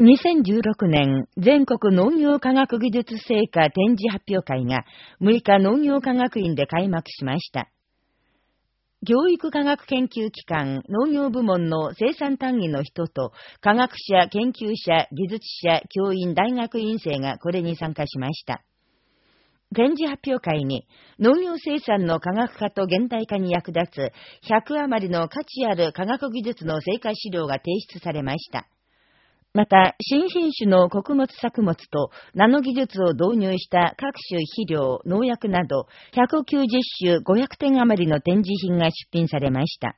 2016年全国農業科学技術成果展示発表会が6日農業科学院で開幕しました。教育科学研究機関農業部門の生産単位の人と科学者、研究者、技術者、教員、大学院生がこれに参加しました。展示発表会に農業生産の科学化と現代化に役立つ100余りの価値ある科学技術の成果資料が提出されました。また、新品種の穀物作物とナノ技術を導入した各種肥料、農薬など190種500点余りの展示品が出品されました。